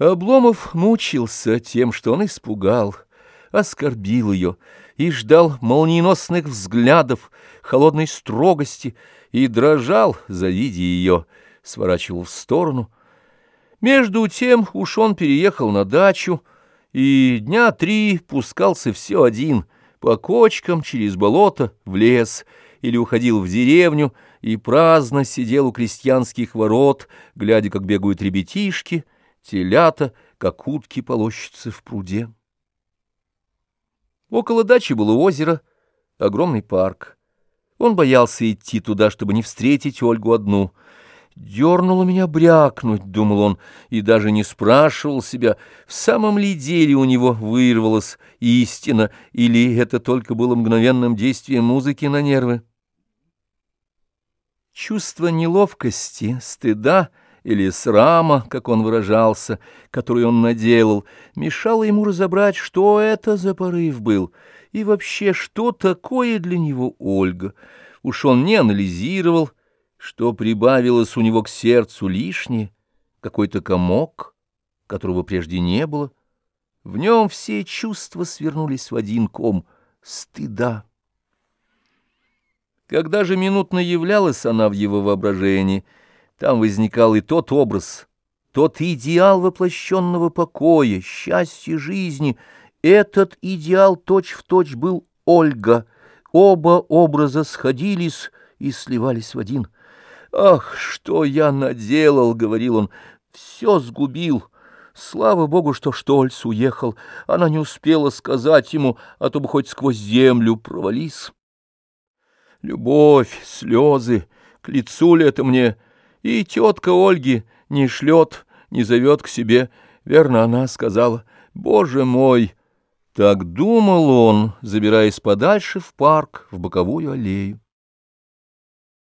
Обломов мучился тем, что он испугал, оскорбил ее и ждал молниеносных взглядов, холодной строгости, и дрожал, завидя ее, сворачивал в сторону. Между тем уж он переехал на дачу, и дня три пускался все один, по кочкам через болото в лес, или уходил в деревню и праздно сидел у крестьянских ворот, глядя, как бегают ребятишки — телята, как утки полощутся в пруде. Около дачи было озеро, огромный парк. Он боялся идти туда, чтобы не встретить Ольгу одну. «Дернуло меня брякнуть», — думал он, и даже не спрашивал себя, в самом ли деле у него вырвалась истина, или это только было мгновенным действием музыки на нервы. Чувство неловкости, стыда — или срама, как он выражался, который он наделал, мешало ему разобрать, что это за порыв был, и вообще, что такое для него Ольга. Уж он не анализировал, что прибавилось у него к сердцу лишнее, какой-то комок, которого прежде не было. В нем все чувства свернулись в один ком стыда. Когда же минутно являлась она в его воображении — там возникал и тот образ, тот идеал воплощенного покоя, счастья жизни. Этот идеал точь-в-точь точь был Ольга. Оба образа сходились и сливались в один. «Ах, что я наделал!» — говорил он. «Все сгубил». Слава богу, что Штольц уехал. Она не успела сказать ему, а то бы хоть сквозь землю провались. Любовь, слезы, к лицу ли это мне... И тетка Ольги не шлет, не зовет к себе. Верно, она сказала, «Боже мой!» Так думал он, забираясь подальше в парк, в боковую аллею.